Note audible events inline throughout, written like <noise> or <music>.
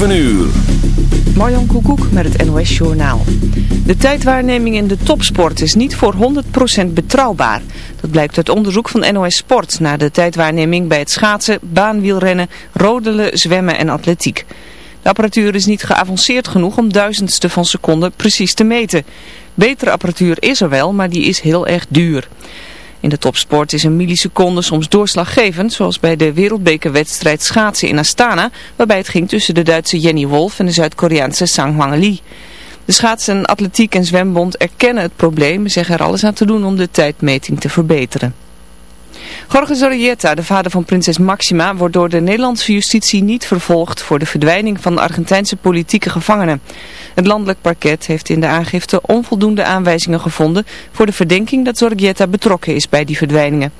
7 uur. Marjan Koekoek met het NOS Journaal. De tijdwaarneming in de topsport is niet voor 100% betrouwbaar. Dat blijkt uit onderzoek van NOS Sport naar de tijdwaarneming bij het schaatsen, baanwielrennen, rodelen, zwemmen en atletiek. De apparatuur is niet geavanceerd genoeg om duizendste van seconde precies te meten. Betere apparatuur is er wel, maar die is heel erg duur. In de topsport is een milliseconde soms doorslaggevend, zoals bij de wereldbekerwedstrijd schaatsen in Astana, waarbij het ging tussen de Duitse Jenny Wolf en de Zuid-Koreaanse Sang Hwang Lee. De schaatsen, atletiek en zwembond erkennen het probleem en zeggen er alles aan te doen om de tijdmeting te verbeteren. Jorge Zorrieta, de vader van prinses Maxima, wordt door de Nederlandse justitie niet vervolgd voor de verdwijning van Argentijnse politieke gevangenen. Het landelijk parket heeft in de aangifte onvoldoende aanwijzingen gevonden voor de verdenking dat Zorrieta betrokken is bij die verdwijningen.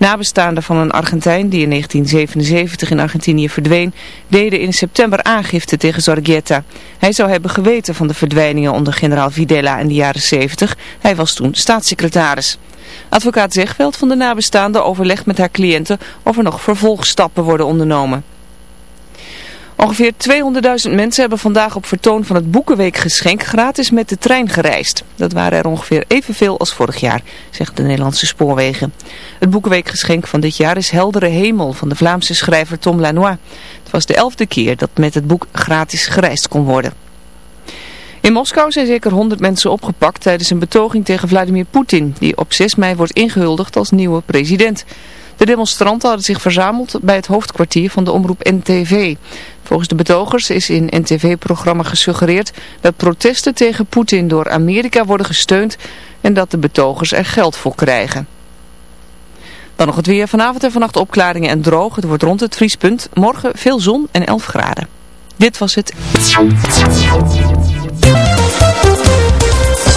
Nabestaanden van een Argentijn die in 1977 in Argentinië verdween, deden in september aangifte tegen Zorrieta. Hij zou hebben geweten van de verdwijningen onder generaal Videla in de jaren 70. Hij was toen staatssecretaris. Advocaat Zegveld van de nabestaanden overlegt met haar cliënten of er nog vervolgstappen worden ondernomen. Ongeveer 200.000 mensen hebben vandaag op vertoon van het Boekenweekgeschenk gratis met de trein gereisd. Dat waren er ongeveer evenveel als vorig jaar, zegt de Nederlandse Spoorwegen. Het Boekenweekgeschenk van dit jaar is Heldere Hemel van de Vlaamse schrijver Tom Lanois. Het was de elfde keer dat met het boek gratis gereisd kon worden. In Moskou zijn zeker 100 mensen opgepakt tijdens een betoging tegen Vladimir Poetin, die op 6 mei wordt ingehuldigd als nieuwe president. De demonstranten hadden zich verzameld bij het hoofdkwartier van de omroep NTV. Volgens de betogers is in NTV-programma gesuggereerd dat protesten tegen Poetin door Amerika worden gesteund en dat de betogers er geld voor krijgen. Dan nog het weer. Vanavond en vannacht opklaringen en droog. Het wordt rond het vriespunt. Morgen veel zon en 11 graden. Dit was het.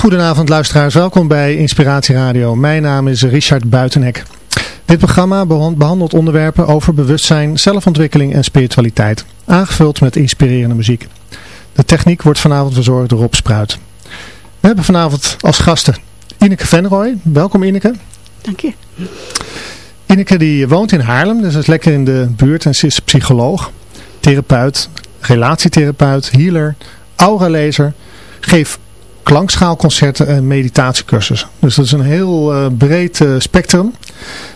Goedenavond luisteraars, welkom bij Inspiratie Radio. Mijn naam is Richard Buitenhek. Dit programma behandelt onderwerpen over bewustzijn, zelfontwikkeling en spiritualiteit, aangevuld met inspirerende muziek. De techniek wordt vanavond verzorgd door Rob Spruit. We hebben vanavond als gasten Ineke Venrooy. Welkom Ineke. Dank je. Ineke die woont in Haarlem, dus is lekker in de buurt en ze is psycholoog, therapeut, relatietherapeut, healer, auralezer, geeft klankschaalconcerten en meditatiecursussen. Dus dat is een heel uh, breed uh, spectrum.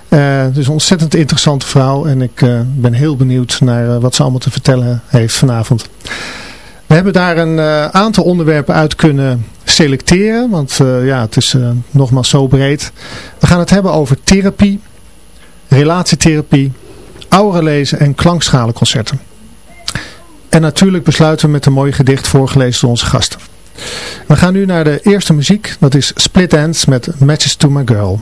Uh, dus een ontzettend interessante vrouw en ik ben heel benieuwd naar wat ze allemaal te vertellen heeft vanavond. We hebben daar een aantal onderwerpen uit kunnen selecteren, want ja, het is nogmaals zo breed. We gaan het hebben over therapie, relatietherapie, auralezen en klankschalenconcerten. En natuurlijk besluiten we met een mooi gedicht voorgelezen door onze gasten. We gaan nu naar de eerste muziek. Dat is Split Ends met Matches to My Girl.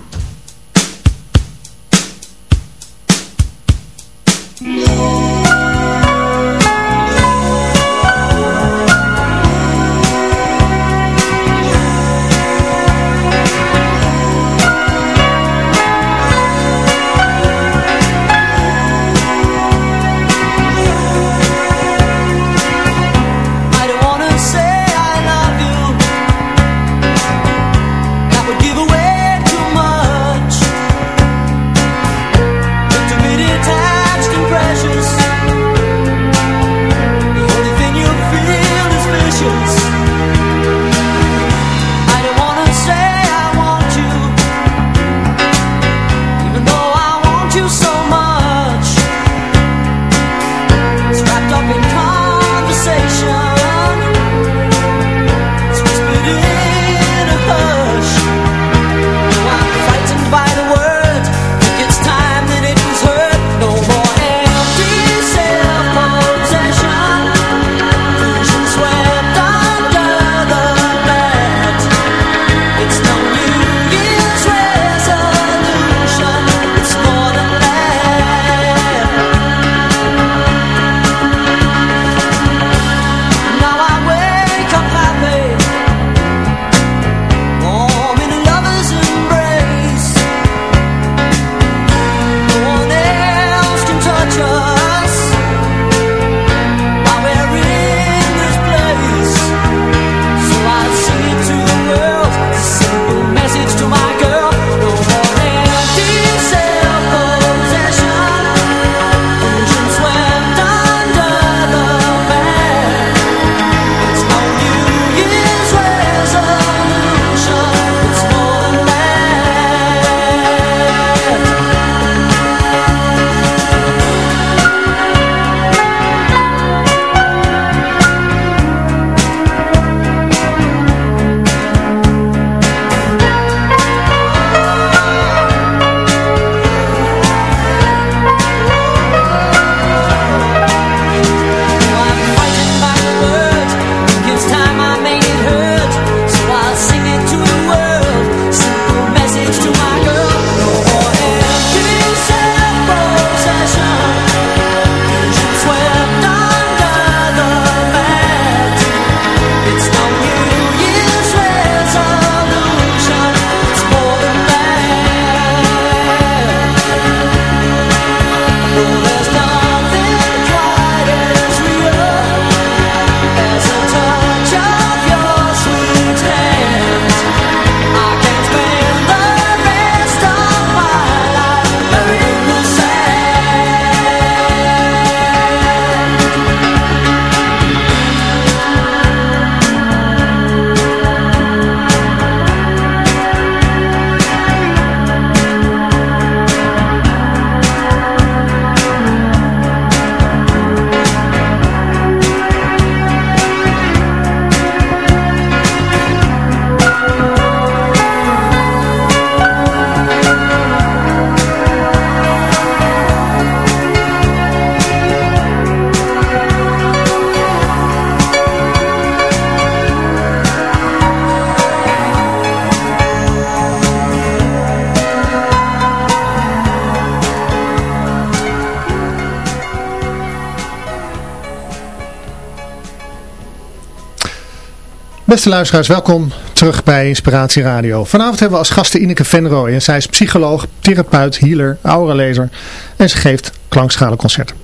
Beste luisteraars, welkom terug bij Inspiratie Radio. Vanavond hebben we als gasten Ineke Venrooy. En zij is psycholoog, therapeut, healer, auralezer. En ze geeft klankschalenconcerten.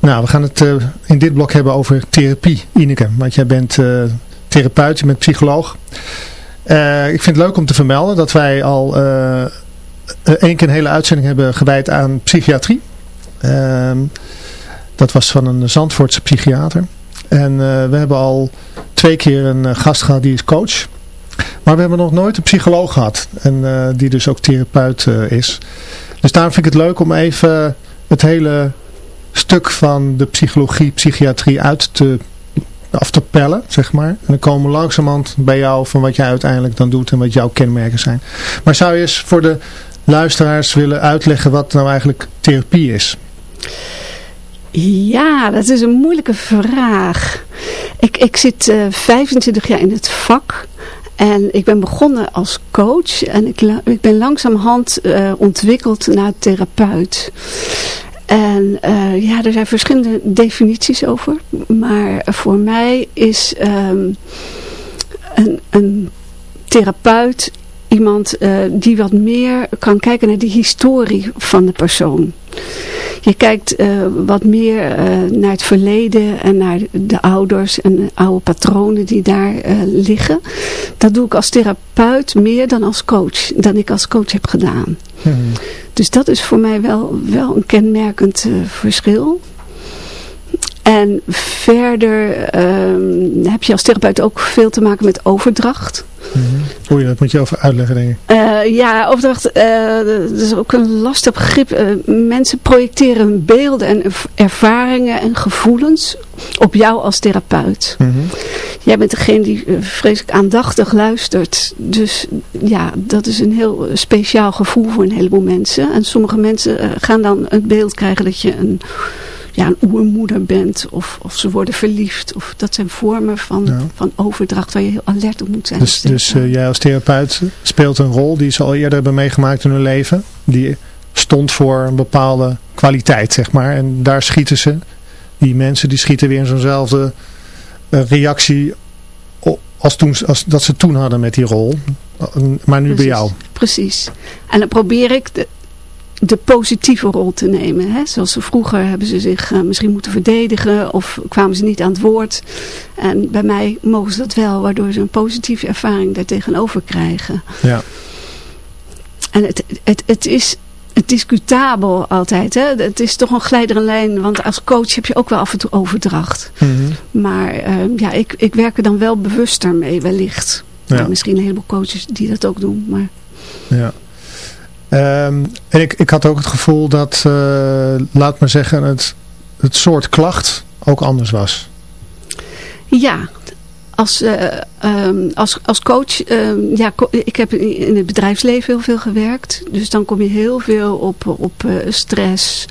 Nou, we gaan het uh, in dit blok hebben over therapie, Ineke. Want jij bent uh, therapeut, je bent psycholoog. Uh, ik vind het leuk om te vermelden dat wij al één keer een hele uitzending hebben gewijd aan psychiatrie. Ehm, dat was van een Zandvoortse psychiater. En we hebben al twee keer een eh, gast gehad die is coach. Maar we hebben nog nooit een psycholoog gehad. En uh, die dus ook therapeut is. Dus daarom vind ik het leuk om even het hele stuk van de psychologie, psychiatrie uit te, af te pellen, zeg maar. En dan komen we langzamerhand bij jou van wat jij uiteindelijk dan doet en wat jouw kenmerken zijn. Maar zou je eens voor de luisteraars willen uitleggen wat nou eigenlijk therapie is? Ja, dat is een moeilijke vraag. Ik, ik zit uh, eh, 25 jaar in het vak. En ik ben begonnen als coach. En ik, ik ben langzamerhand uh, ontwikkeld naar therapeut. En uh, ja, er zijn verschillende definities over. Maar voor mij is um, een, een therapeut iemand die wat meer kan kijken naar de historie van de persoon. Je kijkt uh, wat meer uh, naar het verleden en naar de ouders en de oude patronen die daar liggen. Dat doe ik als therapeut meer dan als coach, dan ik als coach heb gedaan. Hmm. Dus dat is voor mij wel, wel een kenmerkend verschil. En verder um, heb je als therapeut ook veel te maken met overdracht. Mm -hmm. dat moet je over uitleggen denk ik. Uh, ja, overdracht, uh, dat is ook een lastig begrip. Uh, mensen projecteren beelden en ervaringen en gevoelens op jou als therapeut. Mm -hmm. Jij bent degene die vreselijk aandachtig luistert. Dus ja, dat is een heel speciaal gevoel voor een heleboel mensen. En sommige mensen gaan dan het beeld krijgen dat je een ja, een oermoeder bent of, of ze worden verliefd. Of dat zijn vormen van, van overdracht waar je heel alert op moet zijn. Dus, dus uh, jij als therapeut speelt een rol die ze al eerder hebben meegemaakt in hun leven. Die stond voor een bepaalde kwaliteit, zeg maar. En daar schieten ze, die mensen die schieten weer in zo'nzelfde uh, reactie als, toen, als dat ze toen hadden met die rol. Maar nu Precies. bij jou. Precies. En dan probeer ik de, de positieve rol te nemen. Hè? Zoals ze vroeger hebben ze zich uh, misschien moeten verdedigen of kwamen ze niet aan het woord. En bij mij mogen ze dat wel, waardoor ze een positieve ervaring daartegenover krijgen. Ja. En het, het, het is discutabel altijd. Hè? Het is toch een glijdere lijn, want als coach heb je ook wel af en toe overdracht. Mm -hmm. Maar uh, ja, ik, ik werk er dan wel bewuster mee, wellicht. Ja. Nou, misschien een heleboel coaches die dat ook doen, maar... Ja. Um, en ik, ik had ook het gevoel dat, uh, laat maar zeggen, het, het soort klacht ook anders was. Ja, als, uh, um, als, als coach, um, ja, ik heb in het bedrijfsleven heel veel gewerkt. Dus dan kom je heel veel op, op uh, stress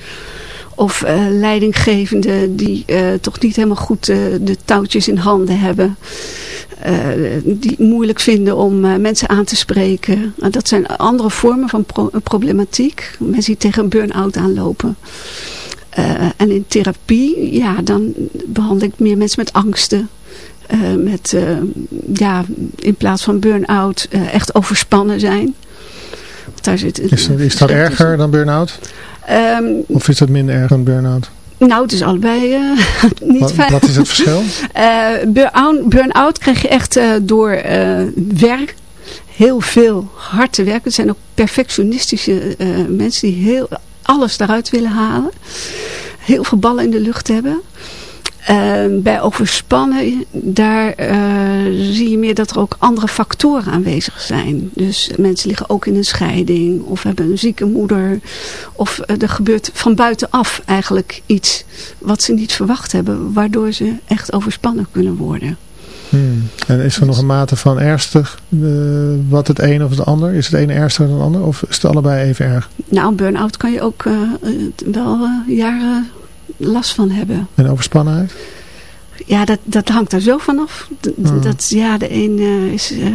of leidinggevenden die toch niet helemaal goed de touwtjes in handen hebben. Die moeilijk vinden om mensen aan te spreken. dat zijn andere vormen van pro problematiek. Mensen die tegen een burn-out aanlopen. en in therapie, ja, dan behandel ik meer mensen met angsten. met, ja, in plaats van burn-out echt overspannen zijn. Daar zit, is, is dat erger dan burn-out? Um, of is dat minder erg dan burn-out? Nou, het is allebei uh, <laughs> niet wat, fijn. Wat is het verschil? <laughs> uh, burn-out krijg je echt uh, door werk. Heel veel hard te werken. Het zijn ook perfectionistische mensen die heel alles eruit willen halen. Heel veel ballen in de lucht hebben. Uh, bij overspannen, daar uh, zie je meer dat er ook andere factoren aanwezig zijn. Dus mensen liggen ook in een scheiding of hebben een zieke moeder. Of uh, er gebeurt van buitenaf eigenlijk iets wat ze niet verwacht hebben. Waardoor ze echt overspannen kunnen worden. Hmm. En is er nog een mate van ernstig wat het een of het ander? Is het een ernstiger dan het ander of is het allebei even erg? Nou, een burn-out kan je ook wel jaren last van hebben. En overspannenheid? Ja, dat, dat hangt er zo vanaf. D Hmm. dat, ja, de een uh, is, uh,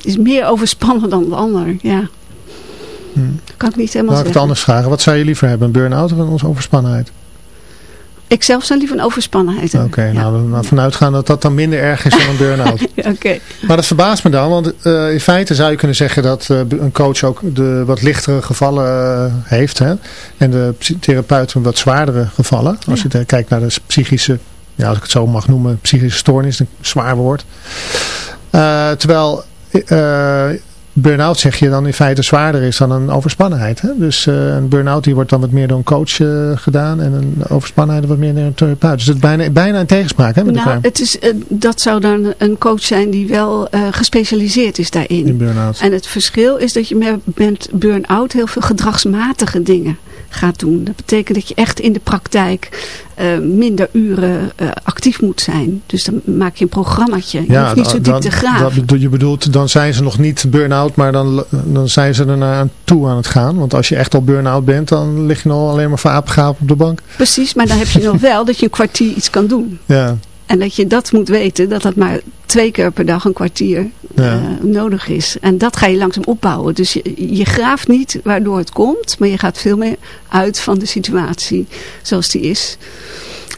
is meer overspannen dan de ander. Ja. Hmm. Dat kan ik niet helemaal Laat ik het anders vragen. Wat zou je liever hebben? Een burn-out of een overspannenheid? Ik zelf zou liever een overspannenheid hebben. Oké, Ja. nou we gaan vanuit gaan dat dat dan minder erg is dan een burn-out. <laughs> Oké. Maar dat verbaast me dan, want eh, in feite zou je kunnen zeggen dat eh, een coach ook de wat lichtere gevallen eh, heeft. Hè? En de therapeut een wat zwaardere gevallen. Als je kijkt naar de psychische, ja, als ik het zo mag noemen, psychische stoornis, een zwaar woord. Terwijl burn-out zeg je dan in feite zwaarder is dan een overspannenheid. Hè? Dus eh, een burn-out die wordt dan wat meer door een coach eh, gedaan en een overspannenheid wat meer door een therapeut. Dus het is bijna, bijna in tegenspraak hè, met Nou, elkaar het is, eh, dat zou dan een coach zijn die wel gespecialiseerd is daarin. in burn-out. En het verschil is dat je met- met burn-out heel veel gedragsmatige dingen gaat doen. Dat betekent dat je echt in de praktijk eh, minder uren eh, actief moet zijn. Dus dan maak je een programmaatje. Je hoeft niet zo diep dan- te graven. dat je bedoelt, dan zijn ze nog niet burn-out, maar dan, dan zijn ze er naar aan toe aan het gaan. Want als je echt al burn-out bent, dan lig je nog alleen maar voor op de bank. Precies, maar dan heb je nog <laughs> wel dat je een kwartier iets kan doen. Ja, En dat je dat moet weten, dat dat maar twee keer per dag een kwartier Ja. eh, nodig is. En dat ga je langzaam opbouwen. Dus je, je graaft niet waardoor het komt, maar je gaat veel meer uit van de situatie zoals die is.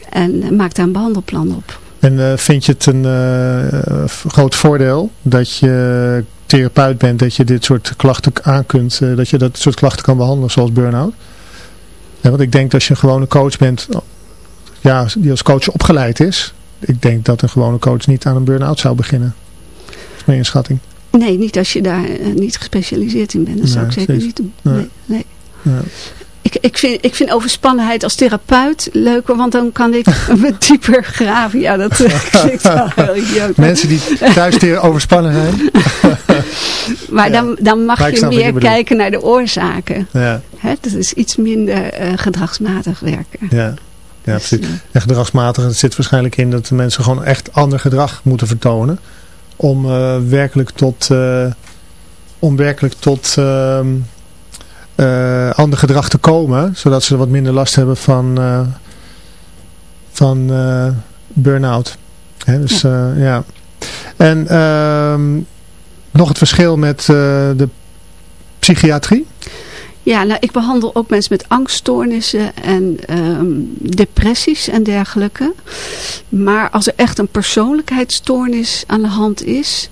En maakt daar een behandelplan op. en eh, vind je het een eh, groot voordeel dat je therapeut bent, dat je dit soort klachten aan kunt, dat je dat soort klachten kan behandelen zoals burn-out? Ja, want ik denk dat als je een gewone coach bent, ja, die als coach opgeleid is, ik denk dat een gewone coach niet aan een burn-out zou beginnen. Dat is mijn inschatting. Nee, niet als je daar eh, niet gespecialiseerd in bent. Dat zou ik zeker niet doen. Nee. Nee. Ik, ik, vind, ik vind overspannenheid als therapeut leuker, want dan kan ik <laughs> me dieper graven. Ja, dat eh, klinkt wel <laughs> heel idioot. Mensen die thuis tegen overspannen zijn. <laughs> Maar Ja. dan, dan mag Maar je meer kijken naar de oorzaken. Ja, Hè? Dat is iets minder eh, gedragsmatig werken. ja. Ja Dus, precies. eh, En gedragsmatig het zit waarschijnlijk in dat de mensen gewoon echt ander gedrag moeten vertonen. Om eh, werkelijk tot, eh, om werkelijk tot ehm, eh, ander gedrag te komen. Zodat ze wat minder last hebben van, eh, van eh, burn-out. Dus ja. ja. En ehm, nog het verschil met eh, de psychiatrie. Ja, nou, ik behandel ook mensen met angststoornissen en ehm, depressies en dergelijke. Maar als er echt een persoonlijkheidsstoornis aan de hand is,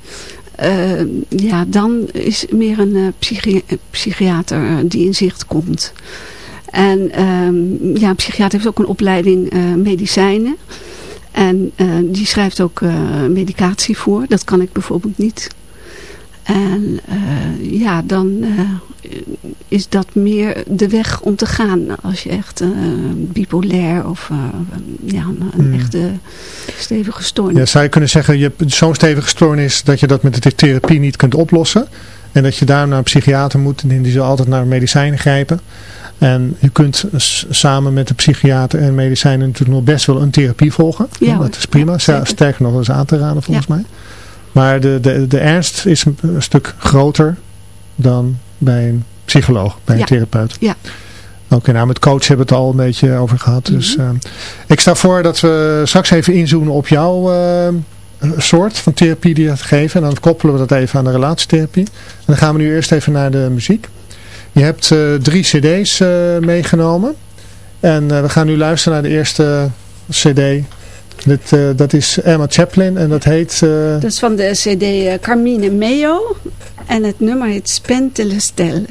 eh, ja, dan is meer een eh, psychi- psychiater eh, die in zicht komt. En ehm, ja, een psychiater heeft ook een opleiding eh, medicijnen. En die schrijft ook medicatie voor. Dat kan ik bijvoorbeeld niet. En eh, ja, dan eh, is dat meer de weg om te gaan. Als je echt eh, bipolair of ja, een, een Hmm. echte stevige stoornis. Ja, zou je kunnen zeggen, je hebt zo'n stevige stoornis dat je dat met de therapie niet kunt oplossen. En dat je daar naar een psychiater moet en die zal altijd naar medicijnen grijpen. En je kunt samen met de psychiater en medicijnen natuurlijk nog best wel een therapie volgen. Ja, dat is prima. Ja. Sterker nog, dat is aan te raden volgens Ja. mij. Maar de, de, de ernst is een, een stuk groter dan bij een psycholoog, bij Ja. een therapeut. Ja. Oké, nou met coach hebben we het al een beetje over gehad. Dus Mhm. eh, ik stel voor dat we straks even inzoomen op jouw eh, soort van therapie die je gaat geven. En dan koppelen we dat even aan de relatietherapie. En dan gaan we nu eerst even naar de muziek. Je hebt eh, drie cd's eh, meegenomen. En eh, we gaan nu luisteren naar de eerste cd. Dit, eh, dat is Emma Chaplin en dat heet... eh, Dat is van de cd eh, Carmine Meo. En het nummer heet Spente le Stelle.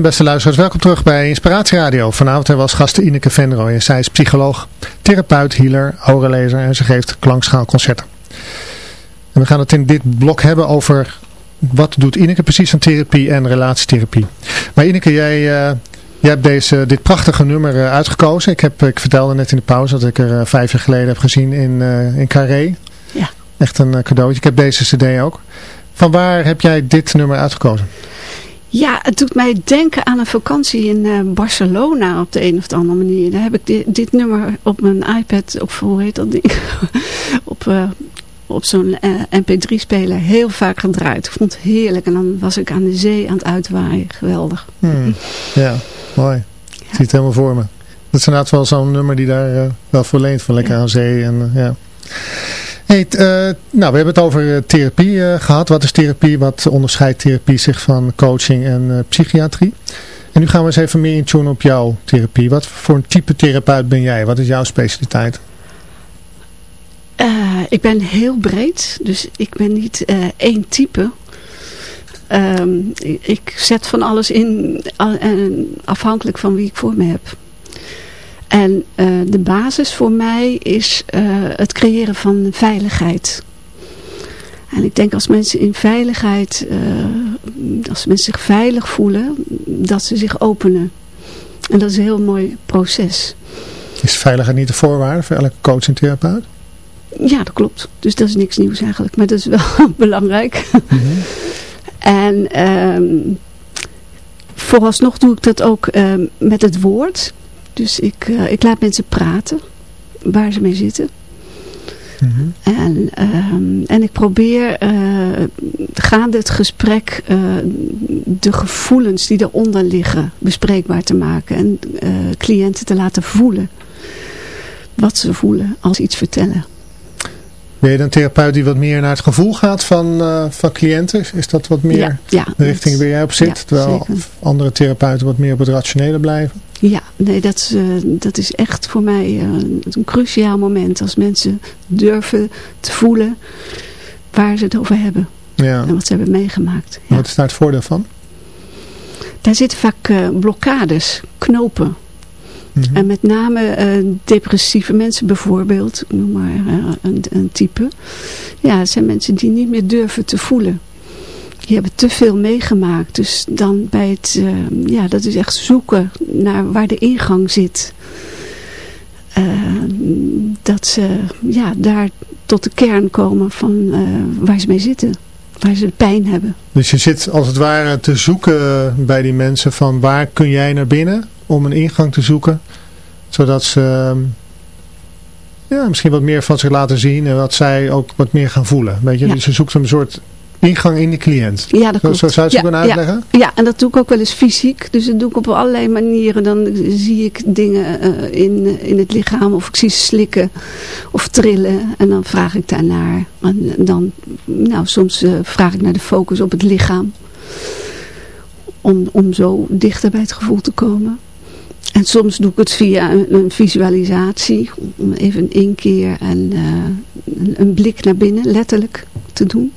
Beste luisteraars, welkom terug bij Inspiratie Radio. Vanavond hebben we als gasten Ineke Venrooy. En zij is psycholoog, therapeut, healer, aurelezer en ze geeft klankschaalconcerten. En we gaan het in dit blok hebben over wat doet Ineke precies aan therapie en relatietherapie. Maar Ineke, jij, uh, jij hebt deze, dit prachtige nummer uh, uitgekozen. Ik, heb, ik vertelde net in de pauze dat ik er uh, vijf jaar geleden heb gezien in, in Carré. Ja. Echt een cadeautje. Ik heb deze cd ook. Van waar heb jij dit nummer uitgekozen? Ja, het doet mij denken aan een vakantie in uh, Barcelona op de een of andere manier. Daar heb ik dit, dit nummer op mijn iPad, of hoe heet dat ding, <laughs> op, uh, op zo'n uh, mp3-speler heel vaak gedraaid. Ik vond het heerlijk en dan was ik aan de zee aan het uitwaaien. Geweldig. Hmm. Ja, mooi. Ja. Ik zie het helemaal voor me. Dat is inderdaad wel zo'n nummer die daar wel voor leent, van lekker ja. aan zee. En, ja. Hey, uh, nou, we hebben het over uh, therapie uh, gehad. Wat is therapie? Wat onderscheidt therapie zich van coaching en psychiatrie? En nu gaan we eens even meer intunen op jouw therapie. Wat voor een type therapeut ben jij? Wat is jouw specialiteit? ik ben heel breed. Dus ik ben niet één type. Ik, ik, zet van alles in afhankelijk van wie ik voor me heb. En uh, de basis voor mij is uh, het creëren van veiligheid. En ik denk als mensen in veiligheid, uh, als mensen zich veilig voelen, dat ze zich openen. En dat is een heel mooi proces. Is veiligheid niet de voorwaarde voor elke coach en therapeut? Ja, dat klopt. Dus dat is niks nieuws eigenlijk. Maar dat is wel <laughs> belangrijk. Mm -hmm. En um, vooralsnog doe ik dat ook um, met het woord. Dus ik, uh, ik laat mensen praten waar ze mee zitten. Mm -hmm. en, um, en ik probeer uh, gaande het gesprek uh, de gevoelens die eronder liggen bespreekbaar te maken. En cliënten te laten voelen wat ze voelen als ze iets vertellen. Ben je dan een therapeut die wat meer naar het gevoel gaat van, uh, van cliënten? Is dat wat meer ja, ja, de richting waar jij op zit? Ja, terwijl zeker. andere therapeuten wat meer op het rationele blijven? Ja, nee, dat is, uh, dat is echt voor mij uh, een cruciaal moment. Als mensen durven te voelen waar ze het over hebben. Ja. En wat ze hebben meegemaakt. Wat is daar het voordeel van? Daar zitten vaak blokkades, knopen. Mm -hmm. En met name depressieve mensen bijvoorbeeld, noem maar een, een, type. Ja, het zijn mensen die niet meer durven te voelen. Die hebben te veel meegemaakt. Dus dan bij het, uh, ja, dat is echt zoeken naar waar de ingang zit. dat ze ja, daar tot de kern komen van waar ze mee zitten. Waar ze pijn hebben. Dus je zit als het ware te zoeken bij die mensen van waar kun jij naar binnen? om een ingang te zoeken. Zodat ze ja, misschien wat meer van zich laten zien en dat zij ook wat meer gaan voelen. Weet je? Ja. Dus je zoekt een soort ingang in de cliënt. Ja, dat zo, zou je het ja, kunnen uitleggen? Ja. ja, en dat doe ik ook wel eens fysiek. Dus dat doe ik op allerlei manieren. Dan zie ik dingen uh, in, in het lichaam of ik zie slikken of trillen. En dan vraag ik daarnaar. En dan, nou, soms uh, vraag ik naar de focus op het lichaam. Om, om zo dichter bij het gevoel te komen. En soms doe ik het via een, een visualisatie, even een inkeer en uh, een, een, blik naar binnen, letterlijk te doen.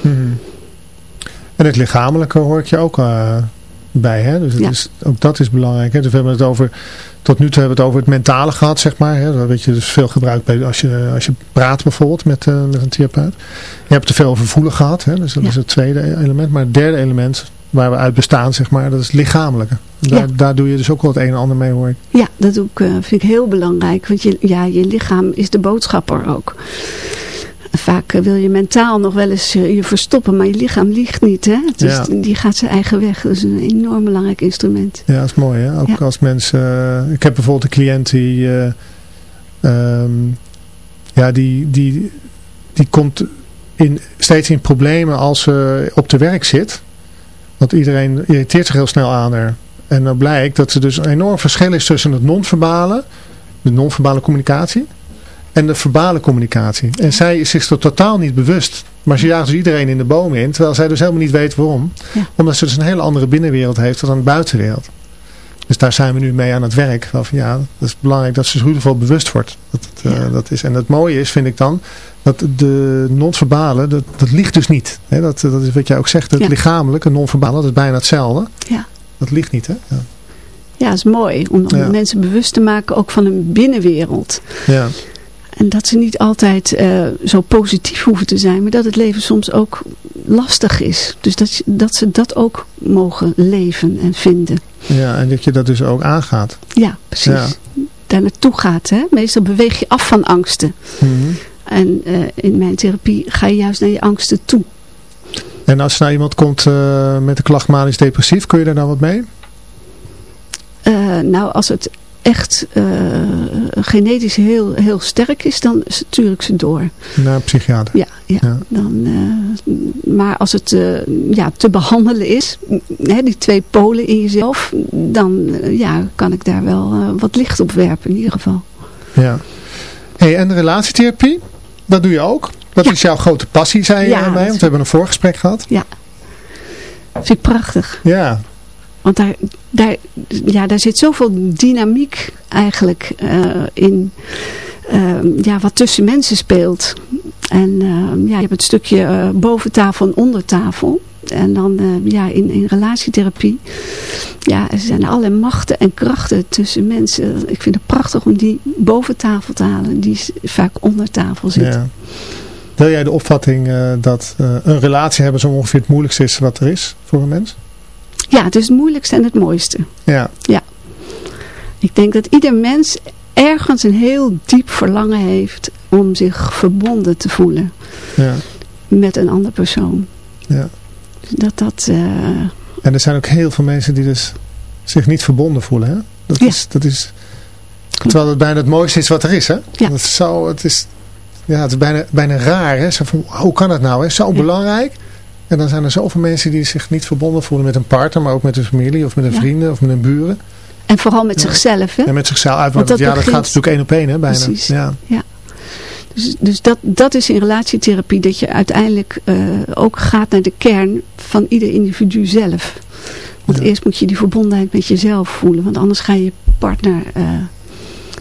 Hmm. En het lichamelijke hoor ik je ook uh, bij, hè? Dus het ja. is, ook dat is belangrijk. Hè? Dus we hebben het over, tot nu toe hebben we het over het mentale gehad, zeg maar. Hè? Dat weet je dus veel gebruikt bij, als, je, als je praat bijvoorbeeld met, uh, met een therapeut. Je hebt te veel over voelen gehad, hè? dus dat ja. is het tweede element. Maar het derde element waar we uit bestaan, zeg maar, dat is het lichamelijke. Daar, ja. daar doe je dus ook wel het een en ander mee, hoor ik. Ja, dat doe ik, uh, vind ik heel belangrijk. Want je, ja, je lichaam is de boodschapper ook. Vaak uh, wil je mentaal nog wel eens uh, je verstoppen, maar je lichaam liegt niet. Hè? Dus ja. die gaat zijn eigen weg. Dat is een enorm belangrijk instrument. Ja, dat is mooi. Hè? Ook ja. als mensen... ik heb bijvoorbeeld een cliënt die... Um, ja, die, die, die komt in, steeds in problemen als ze op de werk zit. Want iedereen irriteert zich heel snel aan haar. En dan blijkt dat er dus een enorm verschil is tussen het non-verbale, de non-verbale communicatie, en de verbale communicatie. En zij is zich er totaal niet bewust. Maar ze jaagt dus iedereen in de boom in, terwijl zij dus helemaal niet weet waarom. Ja. Omdat ze dus een hele andere binnenwereld heeft dan de buitenwereld. Dus daar zijn we nu mee aan het werk. Van, ja, dat is belangrijk dat ze zich in ieder geval bewust wordt. Dat, het, ja. uh, dat is. En het mooie is, vind ik dan, dat de non-verbale, dat, dat ligt dus niet. He, dat, dat is wat jij ook zegt, het ja. lichamelijke, non-verbale, dat is bijna hetzelfde. Ja. dat ligt niet, hè? Ja. Ja, dat is mooi. Om om Ja. mensen bewust te maken ook van een binnenwereld. ja. En dat ze niet altijd eh, zo positief hoeven te zijn. Maar dat het leven soms ook lastig is. Dus dat, dat ze dat ook mogen leven en vinden. Ja, en dat je dat dus ook aangaat. Ja, precies. Ja. Daar naartoe gaat. Hè? Meestal beweeg je af van angsten. Mhm. En eh, in mijn therapie ga je juist naar je angsten toe. En als er nou iemand komt eh, met de klacht manisch depressief, kun je daar dan wat mee? Nou, als het echt eh, genetisch heel, heel sterk is, dan stuur ik ze door. Naar een psychiater. Ja, ja. Ja. Dan, eh, maar als het eh, ja, te behandelen is, hè, die twee polen in jezelf, dan ja, kan ik daar wel wat licht op werpen in ieder geval. Ja. Hey, en de relatietherapie, dat doe je ook? Dat Ja. is jouw grote passie, zei je Ja, aan mij, want dat- we hebben een voorgesprek gehad. Vind ik prachtig. Ja, Want daar, daar, ja, daar zit zoveel dynamiek eigenlijk eh, in. eh, ja, wat tussen mensen speelt. En eh, ja, je hebt het stukje eh, boven tafel en onder tafel. En dan eh, ja, in, in relatietherapie. Ja, er zijn allerlei machten en krachten tussen mensen. Ik vind het prachtig om die boven tafel te halen. Die vaak onder tafel zitten. ja. Jij de opvatting dat een relatie hebben zo ongeveer het moeilijkste is wat er is voor een mens? Ja, het is het moeilijkste en het mooiste. Ja, Ik denk dat ieder mens ergens een heel diep verlangen heeft om zich verbonden te voelen ja, met een andere persoon. ja. Dat dat, eh, En er zijn ook heel veel mensen die dus zich niet verbonden voelen. Hè? Dat, Ja. is, dat is, terwijl het bijna het mooiste is wat er is. Hè? Ja. Dat is zo, het is, ja, het is bijna, bijna raar. Hè? Zo van, hoe kan dat nou? Hè? Zo Ja. belangrijk. En dan zijn er zoveel mensen die zich niet verbonden voelen met een partner. Maar ook met hun familie of met hun Ja. vrienden of met hun buren. en vooral met Ja. zichzelf. Hè? En met zichzelf uit. Want dat ja, dat gaat natuurlijk één op één. Hè, bijna. Precies. Ja. Dus, dus dat, dat is in relatietherapie dat je uiteindelijk eh, ook gaat naar de kern van ieder individu zelf. Want Ja. eerst moet je die verbondenheid met jezelf voelen. Want anders ga je je partner eh,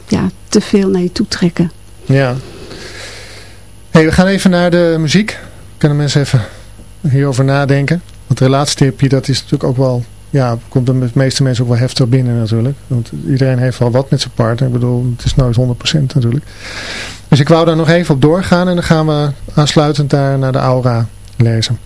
ja, te veel naar je toe trekken. Ja. Hey, we gaan even naar de muziek. Kunnen mensen even hierover nadenken. Want relatietherapie, dat is natuurlijk ook wel... Ja, komt de meeste mensen ook wel heftig binnen natuurlijk. Want iedereen heeft wel wat met zijn partner. Ik bedoel, het is nooit 100% natuurlijk. Dus ik wou daar nog even op doorgaan. En dan gaan we aansluitend daar naar de aura lezen.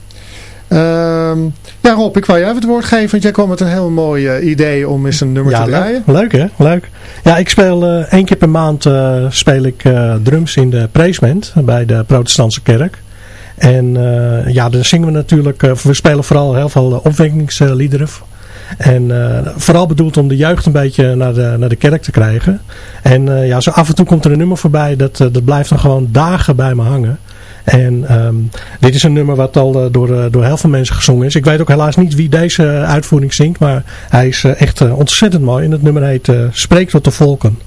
Ehm, ja Rob, ik wou jij even het woord geven. Want jij kwam met een heel mooi eh, idee om eens een nummer ja, te draaien. leuk, leuk hè? Leuk. Ja, ik speel eh, één keer per maand eh, speel ik drums in de Praisement bij de protestantse kerk. En eh, ja, dan zingen we natuurlijk, eh, we spelen vooral heel veel uh, opwekkingsliederen. En eh, vooral bedoeld om de jeugd een beetje naar de, naar de kerk te krijgen. En eh, ja, zo af en toe komt er een nummer voorbij, dat, eh, dat blijft dan gewoon dagen bij me hangen. En ehm, dit is een nummer wat al eh, door, eh, door heel veel mensen gezongen is. Ik weet ook helaas niet wie deze eh, uitvoering zingt, maar hij is eh, echt eh, ontzettend mooi. En het nummer heet eh, Spreek tot de volken.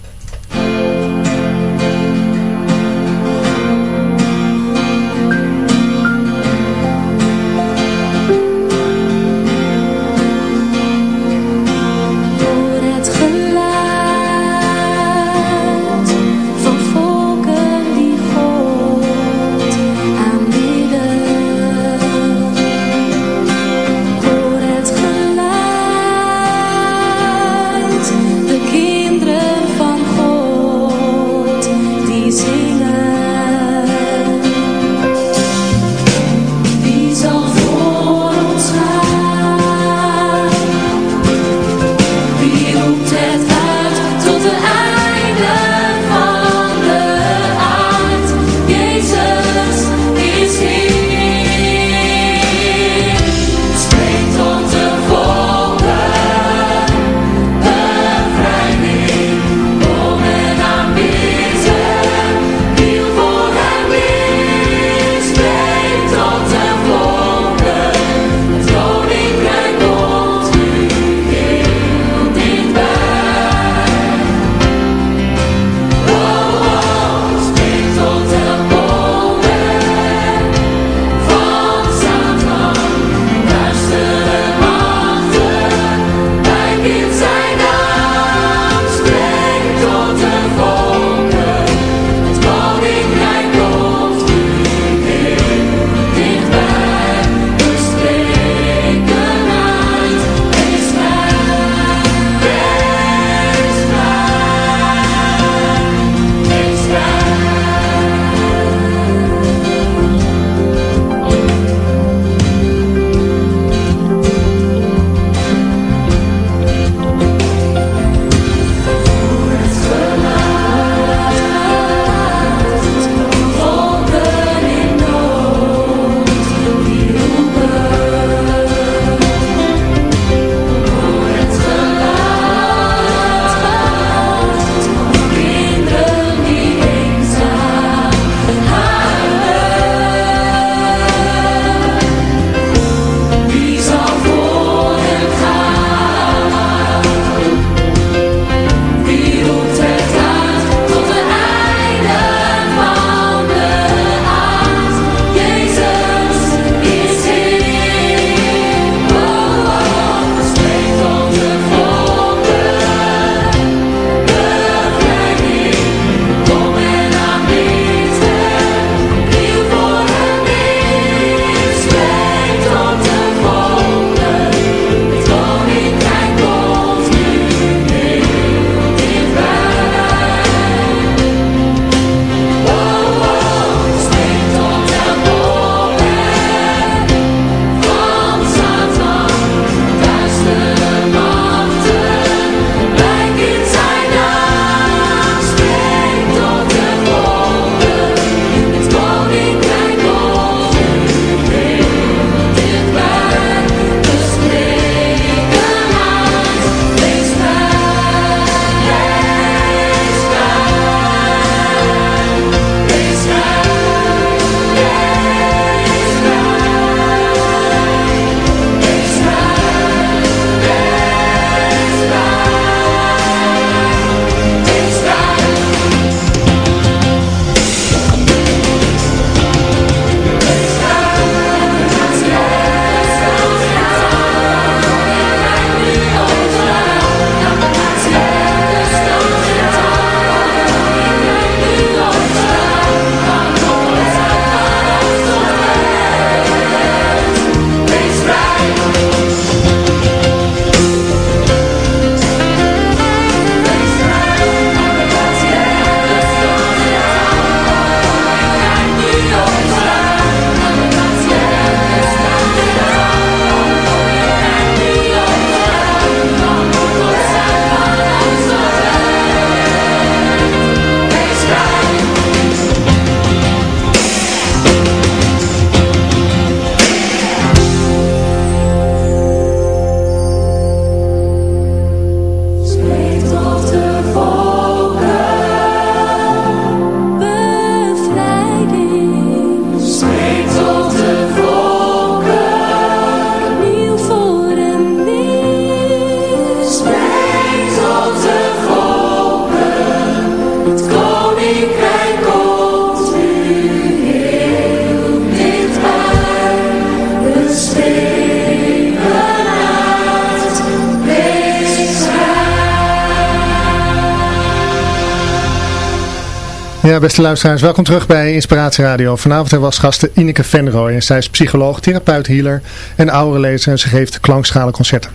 Beste luisteraars, welkom terug bij Inspiratie Radio. Vanavond hebben we als gasten Ineke Venrooy. En zij is psycholoog, therapeut, healer en aurelezer en ze geeft klankschalenconcerten.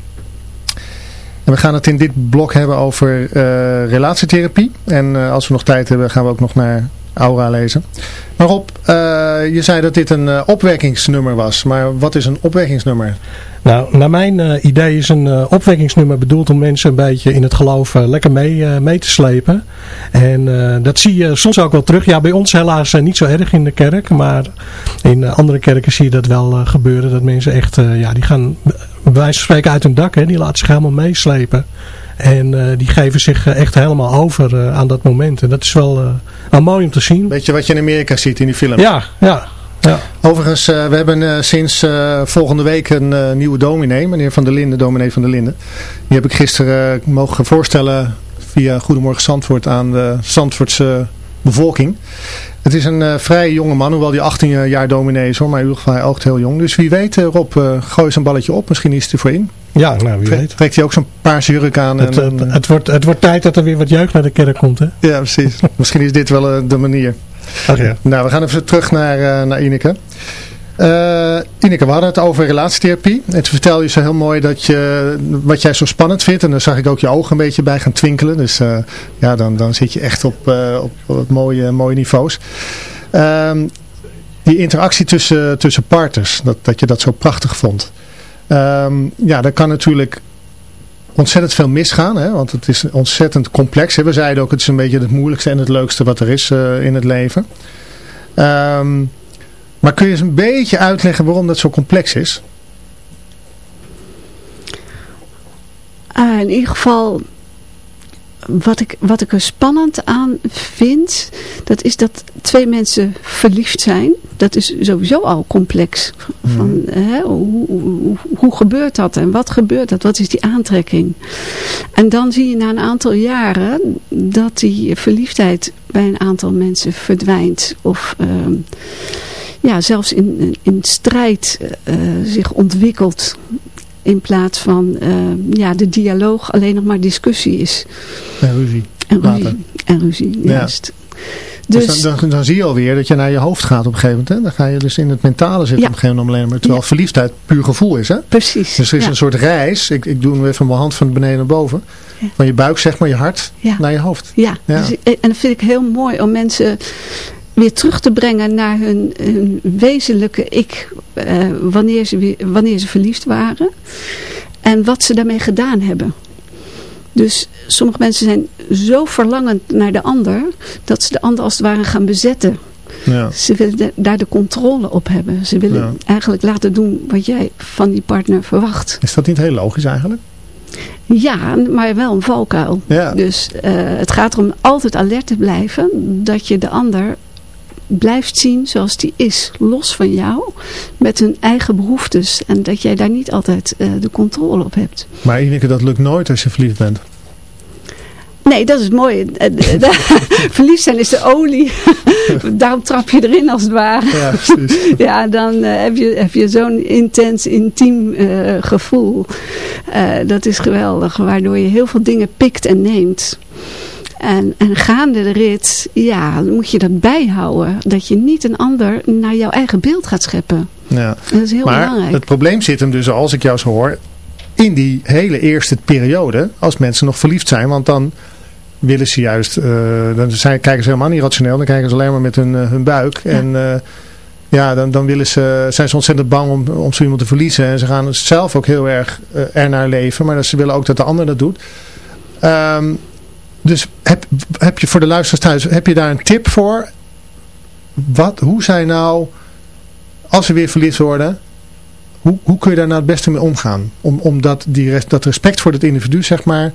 En we gaan het in dit blok hebben over eh, relatietherapie. En eh, als we nog tijd hebben gaan we ook nog naar aura lezen. Maar Rob, eh, je zei dat dit een opwekkingsnummer was. Maar wat is een opwekkingsnummer? Nou, naar mijn idee is een opwekkingsnummer bedoeld om mensen een beetje in het geloof lekker mee, mee te slepen. En dat zie je soms ook wel terug. Ja, bij ons helaas niet zo erg in de kerk. Maar in andere kerken zie je dat wel gebeuren. Dat mensen echt, ja, die gaan bij wijze van spreken uit hun dak. Hè, die laten zich helemaal meeslepen. En uh, die geven zich echt helemaal over uh, aan dat moment. En dat is wel, wel mooi om te zien. Weet je wat je in Amerika ziet in die film? Ja, ja. ja. Overigens, we hebben sinds volgende week een nieuwe dominee, meneer Van der Linden, dominee Van der Linden. Die heb ik gisteren mogen voorstellen via Goedemorgen Zandvoort aan de Zandvoortse bevolking. Het is een uh, vrij jonge man, hoewel hij 18 jaar dominee is hoor, maar in ieder geval hij oogt heel jong. Dus wie weet uh, Rob, uh, gooi eens een balletje op, misschien is het ervoor in. Ja, nou wie weet. Trekt hij ook zo'n paarse jurk aan. Het, en, het, het, wordt, het wordt tijd dat er weer wat jeugd naar de kerk komt hè? Ja, precies. misschien is dit wel de manier. Ach ja. Nou, we gaan even terug naar, naar Ineke. Uh, Ineke, we hadden het over relatietherapie. En toen vertelde je zo heel mooi dat je, wat jij zo spannend vindt. En dan zag ik ook je ogen een beetje bij gaan twinkelen. Dus uh, ja, dan, dan zit je echt op, uh, op, mooie, mooie niveaus. Um, die interactie tussen, tussen partners, dat, dat je dat zo prachtig vond. Um, ja, daar kan natuurlijk ontzettend veel misgaan. Hè? Want het is ontzettend complex. We zeiden ook, het is een beetje het moeilijkste en het leukste wat er is in het leven. Um, maar kun je eens een beetje uitleggen waarom dat zo complex is? Uh, in ieder geval, wat ik, wat ik er spannend aan vind, dat is dat twee mensen verliefd zijn. Dat is sowieso al complex. Van, mm. hè, hoe, hoe, hoe gebeurt dat en wat gebeurt dat? Wat is die aantrekking? En dan zie je na een aantal jaren dat die verliefdheid bij een aantal mensen verdwijnt. Of... Uh, ja, zelfs in, in strijd uh, zich ontwikkelt. In plaats van uh, ja, de dialoog alleen nog maar discussie is. En ruzie. En ruzie, en ruzie juist. Dus, dus dan, dan, dan, zie je alweer dat je naar je hoofd gaat op een gegeven moment. Hè? Dan ga je dus in het mentale zitten ja. op een gegeven moment alleen maar. Terwijl ja. verliefdheid puur gevoel is. Hè? Precies. Dus er is ja. een soort reis. Ik, ik doe hem even mijn hand van beneden naar boven. Van je buik zeg maar, je hart naar je hoofd. Ja, dus, en dat vind ik heel mooi om mensen weer terug te brengen naar hun, hun wezenlijke ik uh, wanneer, ze, wanneer ze verliefd waren en wat ze daarmee gedaan hebben. Dus sommige mensen zijn zo verlangend naar de ander dat ze de ander als het ware gaan bezetten. Ja. Ze willen de, daar de controle op hebben. Ze willen ja. eigenlijk laten doen wat jij van die partner verwacht. Is dat niet heel logisch eigenlijk? Ja, maar wel een valkuil. Ja. Dus uh, het gaat erom altijd alert te blijven dat je de ander blijft zien zoals die is, los van jou, met hun eigen behoeftes. En dat jij daar niet altijd uh, de controle op hebt. Maar Ineke, dat lukt nooit als je verliefd bent. Nee, dat is mooi. <laughs> <laughs> Verliefd zijn is de olie. <laughs> Daarom trap je erin als het ware. Ja, precies. ja, dan uh, heb je, heb je zo'n intens, intiem uh, gevoel. Dat is geweldig. Waardoor je heel veel dingen pikt en neemt. En, en gaande de rit, ja, moet je dat bijhouden. Dat je niet een ander naar jouw eigen beeld gaat scheppen. Ja. Dat is heel maar belangrijk. het probleem zit hem dus, als ik jou zo hoor, in die hele eerste periode, als mensen nog verliefd zijn. Want dan willen ze juist, uh, dan zijn, kijken ze helemaal niet rationeel. Dan kijken ze alleen maar met hun, uh, hun buik. Ja. En uh, ja, dan, dan willen ze, zijn ze ontzettend bang om, om zo iemand te verliezen. En ze gaan zelf ook heel erg ernaar leven. Maar ze willen ook dat de ander dat doet. Um, dus heb, heb je voor de luisteraars thuis, heb je daar een tip voor? Wat, hoe zij nou, als ze weer verliefd worden, hoe, hoe kun je daar nou het beste mee omgaan? Om, om dat, die, dat respect voor het individu, zeg maar,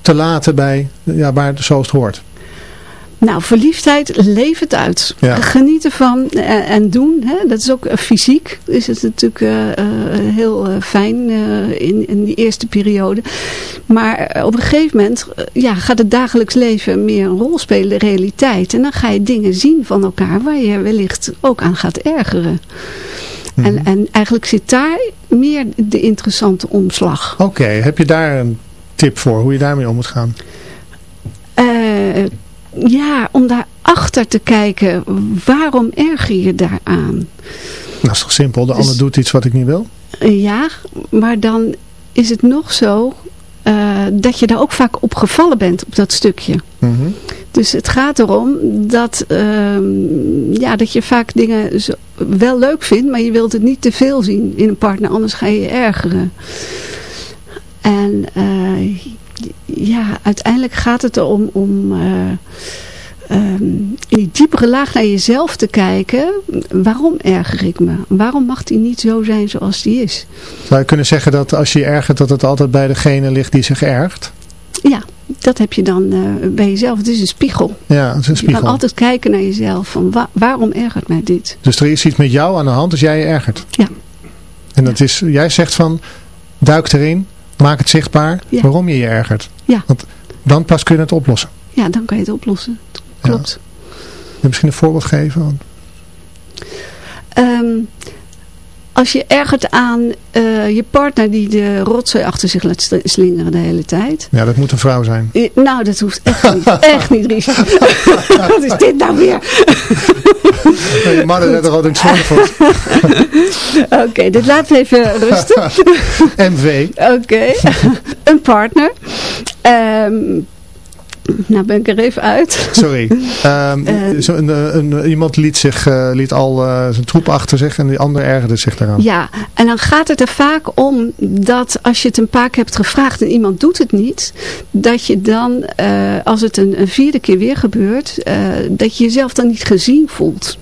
te laten bij ja, waar zoals het hoort. Nou, verliefdheid, leef het uit. Ja. Geniet ervan en, en doen. Hè? Dat is ook uh, fysiek. Is het natuurlijk uh, uh, heel fijn in, in die eerste periode. Maar op een gegeven moment ja, gaat het dagelijks leven meer een rol spelen, de realiteit. En dan ga je dingen zien van elkaar waar je wellicht ook aan gaat ergeren. Mm -hmm. en, en eigenlijk zit daar meer de interessante omslag. Oké, okay. heb je daar een tip voor hoe je daarmee om moet gaan? Ja, om daar achter te kijken, waarom erger je daaraan? Dat is toch simpel, de Dus- ander doet iets wat ik niet wil. Eh, Ja, maar dan is het nog zo eh, dat je daar ook vaak op gevallen bent op dat stukje. Mhm. Dus het gaat erom dat, ehm, ja, dat je vaak dingen zo- wel leuk vindt, maar je wilt het niet te veel zien in een partner, anders ga je je ergeren. En eh, ja, uiteindelijk gaat het erom om eh, ehm, in die diepere laag naar jezelf te kijken. Waarom erger ik me? Waarom mag die niet zo zijn zoals die is? Zou je kunnen zeggen dat als je je ergert, dat het altijd bij degene ligt die zich ergt? Ja, dat heb je dan eh, bij jezelf. Het is een spiegel. Ja, het is een Je kan spiegel. altijd kijken naar jezelf. Van wa- waarom ergert mij dit? Dus er is iets met jou aan de hand als jij je ergert. Ja. En dat is, jij zegt van, duik erin, maak het zichtbaar Ja. waarom je je ergert. Ja. Want dan pas kun je het oplossen. Ja, dan kan je het oplossen. Klopt. En misschien een voorbeeld geven? Ehm, als je ergert aan eh, je partner die de rotzooi achter zich laat slingeren de hele tijd. Ja, dat moet een vrouw zijn. Nou, dat hoeft echt niet. echt niet, Ries. <laughs> Wat is dit nou weer? Je mannen net al in het smartphone. Oké, dit laten we even rusten. <laughs> MV. Oké, <laughs> een partner. Ehm, nou ben ik er even uit. Sorry. <laughs> Ehm, Eh. zo een, eh, een, iemand liet, zich, eh, liet al zijn troep achter zich en die ander ergerde zich daaraan. Ja, en dan gaat het er vaak om dat als je het een paar keer hebt gevraagd en iemand doet het niet, dat je dan, als het een, een vierde keer weer gebeurt, dat je jezelf dan niet gezien voelt.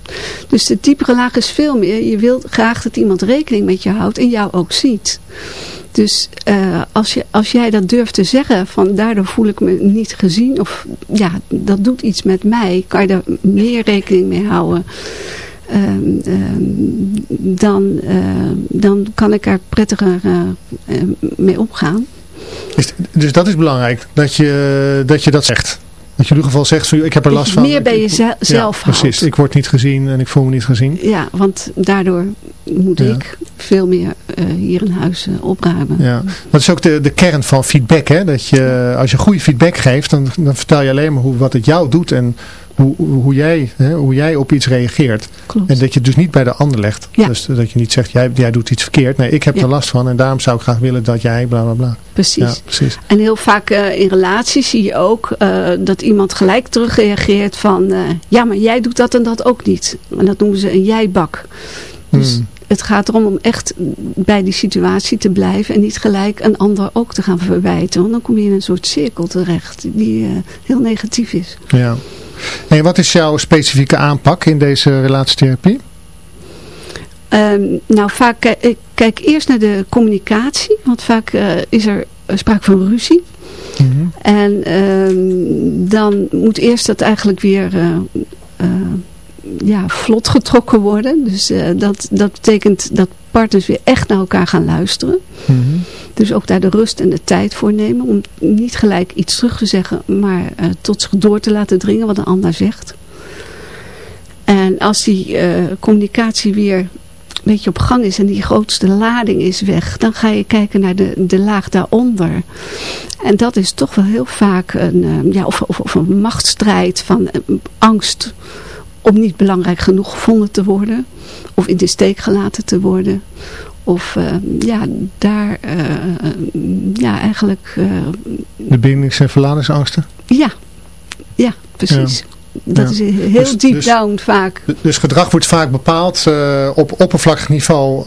Dus de diepere laag is veel meer, je wilt graag dat iemand rekening met je houdt en jou ook ziet. Dus eh, als, je, als jij dat durft te zeggen, van daardoor voel ik me niet gezien, of ja, dat doet iets met mij, kan je daar meer rekening mee houden. Ehm, ehm, dan, eh, dan kan ik er prettiger eh, mee omgaan. Is- dus dat is belangrijk, dat je, dat je dat zegt. Dat je in ieder geval zegt, van, ik heb er last van. meer bij jezelf ja, precies. Ik word niet gezien en ik voel me niet gezien. Ja, want daardoor moet Ja. ik veel meer eh, hier in huis eh, opruimen. Ja. Dat is ook de, de kern van feedback. Hè? Dat je, als je goede feedback geeft, dan, dan vertel je alleen maar hoe, wat het jou doet en hoe, hoe, jij, hè, hoe jij op iets reageert. Klopt. En dat je het dus niet bij de ander legt. Ja. Dus dat je niet zegt, jij, jij doet iets verkeerd. Nee, ik heb Ja. er last van en daarom zou ik graag willen dat jij bla bla bla. Precies. Ja, precies. En heel vaak eh, in relaties zie je ook eh, dat iemand gelijk terugreageert van... eh, ja, maar jij doet dat en dat ook niet. En dat noemen ze een jijbak. Dus Hmm. het gaat erom om echt bij die situatie te blijven... en niet gelijk een ander ook te gaan verwijten. Want dan kom je in een soort cirkel terecht die heel negatief is. Ja. En wat is jouw specifieke aanpak in deze relatietherapie? Ehm, nou, vaak ki- ik kijk eerst naar de communicatie. Want vaak eh, is er sprake van ruzie. Mhm. En ehm, dan moet eerst dat eigenlijk weer eh, eh, ja, vlot getrokken worden. Dus eh, dat, dat betekent dat partners weer echt naar elkaar gaan luisteren. Mhm. Dus ook daar de rust en de tijd voor nemen. Om niet gelijk iets terug te zeggen, maar eh, tot zich door te laten dringen wat een ander zegt. En als die eh, communicatie weer een beetje op gang is en die grootste lading is weg, dan ga je kijken naar de, de laag daaronder. En dat is toch wel heel vaak een, ja, of, of, of een machtsstrijd van angst om niet belangrijk genoeg gevonden te worden. Of in de steek gelaten te worden. Of eh, ja, daar eh, ja, eigenlijk eh, De bindings- en verlatingsangsten. ja, ja, precies. Dat Ja. is heel Dus- deep dus- down vaak. Dus gedrag wordt vaak bepaald eh, op oppervlakkig niveau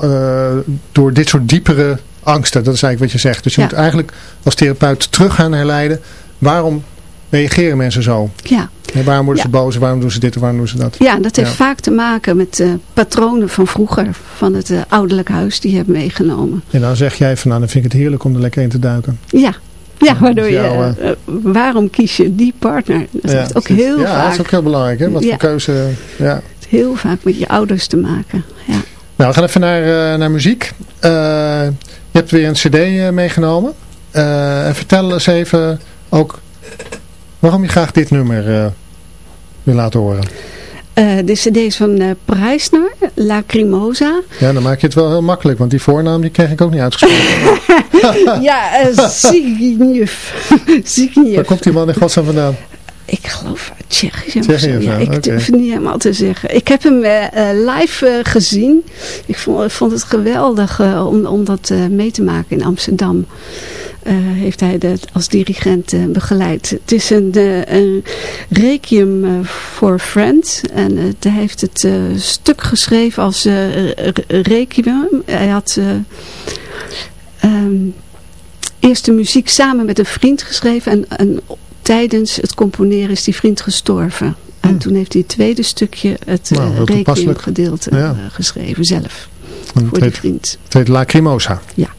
door dit soort diepere angsten. Dat is eigenlijk wat je zegt. Dus je Ja. moet eigenlijk als therapeut terug gaan herleiden. Waarom reageren mensen zo? Ja, En waarom worden Ja. ze boos? Waarom doen ze dit? en Waarom doen ze dat? ja dat heeft Ja. vaak te maken met eh, patronen van vroeger. Van het eh, ouderlijk huis die je hebt meegenomen. En dan zeg jij van nou dan vind ik het heerlijk om er lekker in te duiken. Ja, ja waardoor je... jou, eh, waarom kies je die partner? Dat heeft ook heel ja, vaak... dat is ook heel belangrijk. Hè? Wat Ja. voor keuze. Ja. heel vaak met je ouders te maken. Ja. Nou, we gaan even naar, naar muziek. Je hebt weer een cd meegenomen. En vertel eens even ook waarom je graag dit nummer eh, wil laten horen. Eh, de cd's van eh Preisner, Lacrimosa. Ja, dan maak je het wel heel makkelijk, want die voornaam die kreeg ik ook niet uitgesproken. <laughs> ja, uh, Zbigniew. <laughs> Waar komt die man in godsnaam vandaan? Ik geloof zo. of Ja, ik durf het niet helemaal te zeggen. Ik heb hem live gezien. Ik vond, ik vond het geweldig om, om dat mee te maken in Amsterdam. Eh, heeft hij dat als dirigent eh, begeleid. Het is een, eh, een requiem for Friends. En hij heeft het stuk geschreven als re- requiem. Hij had... ehm, eerst de muziek samen met een vriend geschreven. En, en tijdens het componeren is die vriend gestorven. En toen heeft hij het tweede stukje, het Nou, requiem gedeelte, Ja. geschreven zelf. Het Voor die heet, vriend. het heet Lacrimosa. Ja.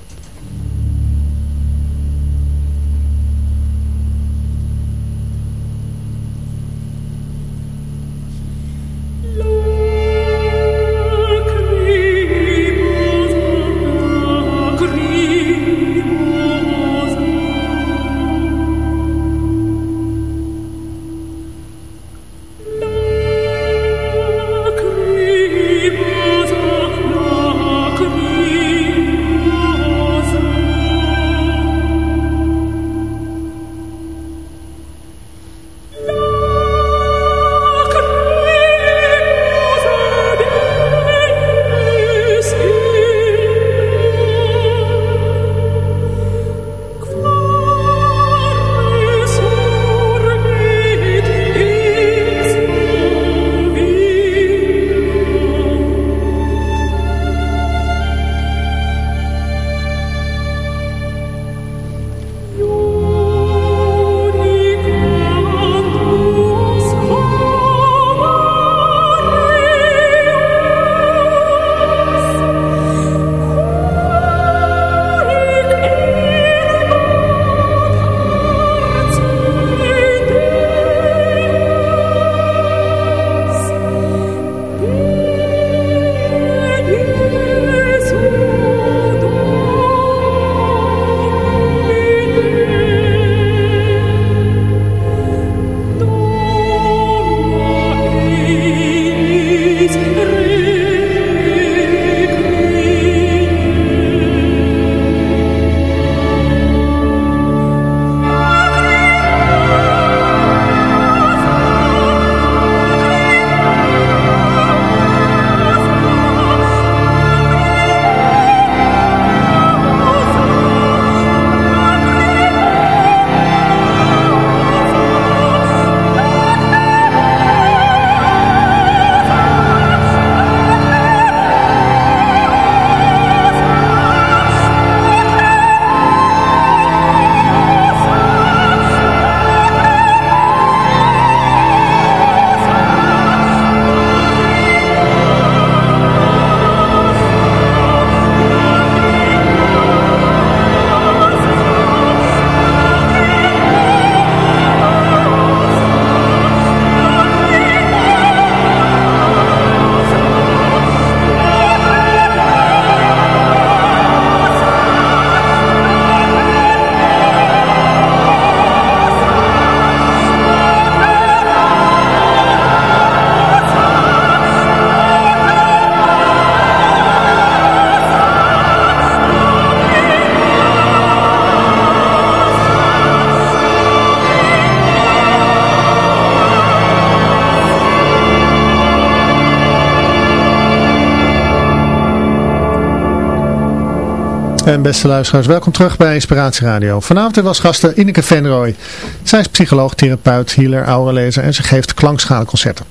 En beste luisteraars, welkom terug bij Inspiratie Radio. Vanavond was gasten Ineke Venrooy. Zij is psycholoog, therapeut, healer, aurelezer en ze geeft klankschalenconcerten.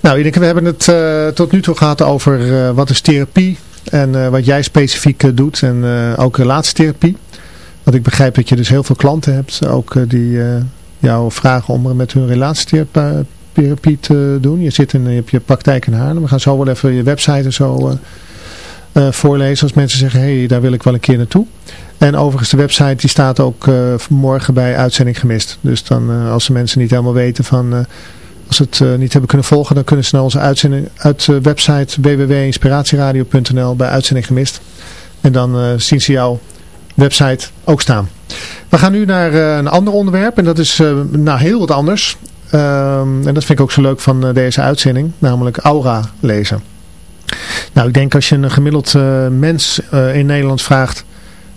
Nou Ineke, we hebben het eh, tot nu toe gehad over eh, wat is therapie en eh, wat jij specifiek doet en ook relatietherapie. Want ik begrijp dat je dus heel veel klanten hebt, ook die jou vragen om met hun relatietherapie te doen. Je zit in je, hebt je praktijk in Haarlem. We gaan zo wel even je website en zo... eh, voorlezen als mensen zeggen, hé, hey, daar wil ik wel een keer naartoe. En overigens, de website die staat ook eh, morgen bij uitzending gemist. Dus dan, eh, als de mensen niet helemaal weten van, als ze het niet hebben kunnen volgen, dan kunnen ze naar onze uitzending, uit de website www.inspiratieradio.nl bij uitzending gemist. En dan zien ze jouw website ook staan. We gaan nu naar een ander onderwerp en dat is nou heel wat anders. Ehm, en dat vind ik ook zo leuk van deze uitzending, namelijk aura lezen. Nou, ik denk als je een gemiddeld eh, mens eh, in Nederland vraagt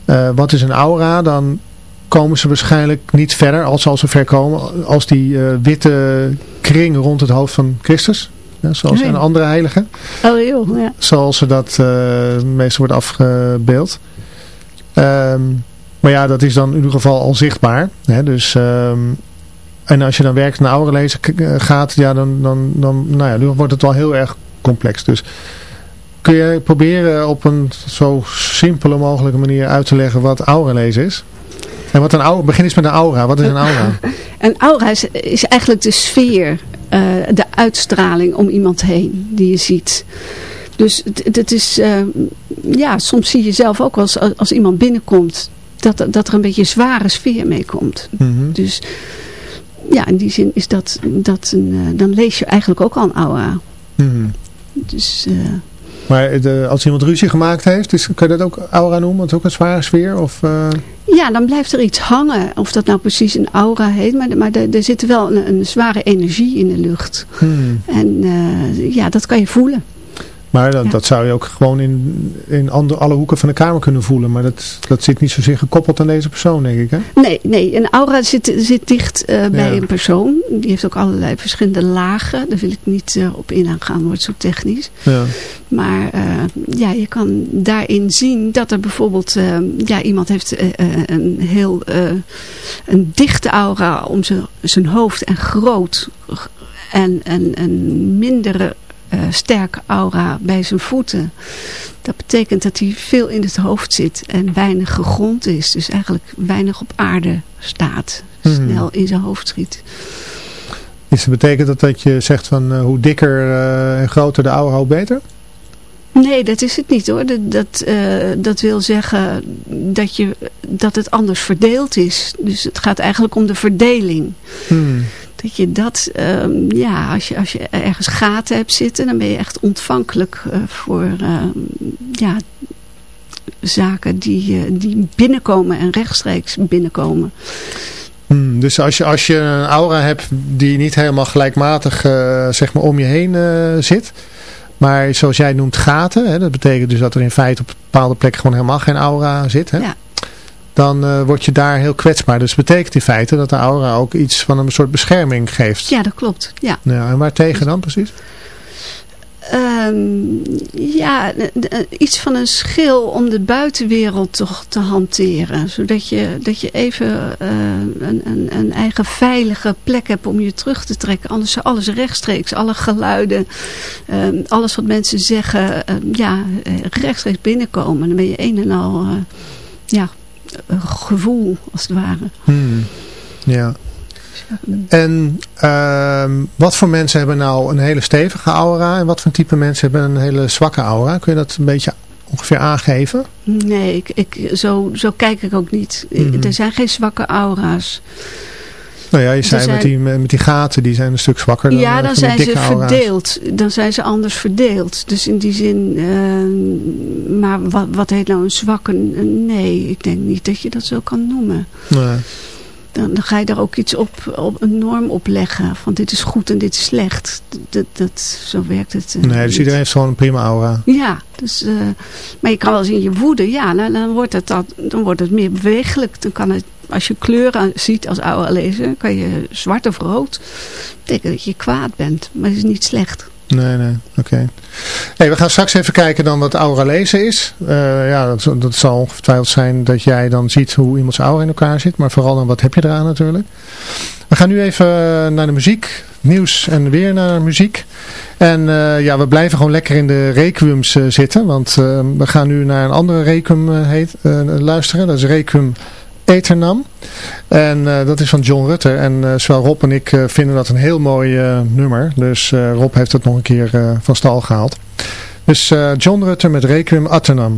eh, wat is een aura, dan komen ze waarschijnlijk niet verder als ze al zo ver komen als die witte kring rond het hoofd van Christus. Ja, zoals Nee. een andere heilige. Oh joh, ja. Zoals ze dat meestal wordt afgebeeld. Ehm, maar ja, dat is dan in ieder geval al zichtbaar. Hè? Dus, ehm, en als je dan werkt naar oude eh, gaat, ja, dan, dan, dan, nou ja, dan wordt het wel heel erg complex. Dus kun je proberen op een zo simpele mogelijke manier uit te leggen wat aura lezen is? En wat een aura, begin eens met een aura. Wat is een aura? <laughs> Een aura is, is eigenlijk de sfeer, eh, de uitstraling om iemand heen die je ziet. Dus het- het is, eh, ja, soms zie je zelf ook als, als iemand binnenkomt, dat, dat er een beetje een zware sfeer meekomt. Mhm. Dus ja, in die zin is dat, dat een, eh, dan lees je eigenlijk ook al een aura. Mhm. Dus eh, Maar de, als iemand ruzie gemaakt heeft, is, kun je dat ook aura noemen? Want het is ook een zware sfeer? Of, eh, ja, dan blijft er iets hangen. Of dat nou precies een aura heet, maar, maar er, er zit wel een, een zware energie in de lucht. hmm. En eh, ja, dat kan je voelen. Maar dat, Ja. dat zou je ook gewoon in, in andere, alle hoeken van de kamer kunnen voelen. Maar dat, dat zit niet zozeer gekoppeld aan deze persoon, denk ik. Hè? Nee, nee, een aura zit, zit dicht eh, bij Ja. een persoon. Die heeft ook allerlei verschillende lagen. Daar wil ik niet eh, op in aangaan, wordt zo technisch. Ja. Maar eh, ja, je kan daarin zien dat er bijvoorbeeld ja, iemand heeft een heel een dichte aura om zijn- zijn hoofd en groot. En een, een mindere eh, sterke aura bij zijn voeten. Dat betekent dat hij veel in het hoofd zit en weinig gegrond is. Dus eigenlijk weinig op aarde staat. Hmm. Snel in zijn hoofd schiet. Is het betekent dat dat je zegt van eh, hoe dikker eh, en groter de aura, hoe beter? Nee, dat is het niet hoor. Dat, dat, dat wil zeggen dat, je, dat het anders verdeeld is. Dus het gaat eigenlijk om de verdeling. Hmm. Dat je dat, ehm, ja, als je, als je ergens gaten hebt zitten, dan ben je echt ontvankelijk eh, voor ehm, ja, zaken die, eh, die binnenkomen en rechtstreeks binnenkomen. Hmm, Dus als je, als je een aura hebt die niet helemaal gelijkmatig eh, zeg maar om je heen zit. Maar zoals jij noemt gaten. Hè, dat betekent dus dat er in feite op bepaalde plekken gewoon helemaal geen aura zit. Hè? Ja. Dan eh, word je daar heel kwetsbaar. Dus betekent in feite dat de aura ook iets van een soort bescherming geeft. Ja, dat klopt. Ja. Ja, en waar tegen dan precies? Ehm, ja, iets van een schil om de buitenwereld toch te hanteren. Zodat je, dat je even eh, een, een, een eigen veilige plek hebt om je terug te trekken. Anders zou alles rechtstreeks, alle geluiden, ehm, alles wat mensen zeggen, ehm, ja, eh, rechtstreeks binnenkomen. Dan ben je een en al, ja, gevoel als het ware. Hmm. Ja. En ehm, wat voor mensen hebben nou een hele stevige aura en wat voor type mensen hebben een hele zwakke aura? Kun je dat een beetje ongeveer aangeven? Nee, ik, ik, zo, zo kijk ik ook niet. Mhm. Er zijn geen zwakke aura's. Nou ja, je zei zijn- met, die, met die gaten, die zijn een stuk zwakker dan Ja, eh, dan zijn ze verdeeld. Dan zijn ze anders verdeeld. Dus in die zin, eh, maar wat, wat heet nou een zwakke? Nee, ik denk niet dat je dat zo kan noemen. Nee. Dan, dan ga je daar ook iets op, op een norm op leggen. Van dit is goed en dit is slecht. Dat, dat, zo werkt het. eh, nee, dus niet. iedereen heeft gewoon een prima aura. Ja, dus, maar je kan wel eens in je woede, ja, dan, dan, wordt het dat, dan wordt het meer bewegelijk. Dan kan het, als je kleuren ziet als oude lezer, kan je zwart of rood. betekent dat je kwaad bent, maar het is niet slecht. Nee, nee, oké. Hey, we gaan straks even kijken dan wat aura lezen is. Eh, ja, dat, dat zal ongetwijfeld zijn dat jij dan ziet hoe iemands aura in elkaar zit. Maar vooral dan wat heb je eraan natuurlijk. We gaan nu even naar de muziek. Nieuws en weer naar muziek. En eh, ja, we blijven gewoon lekker in de requiums eh, zitten. Want we gaan nu naar een andere requiem heet, luisteren. Dat is requiem Eternam. En eh, dat is van John Rutter. En eh, zowel Rob en ik eh, vinden dat een heel mooi nummer. Dus Rob heeft het nog een keer van stal gehaald. Dus John Rutter met Requiem Aeternam.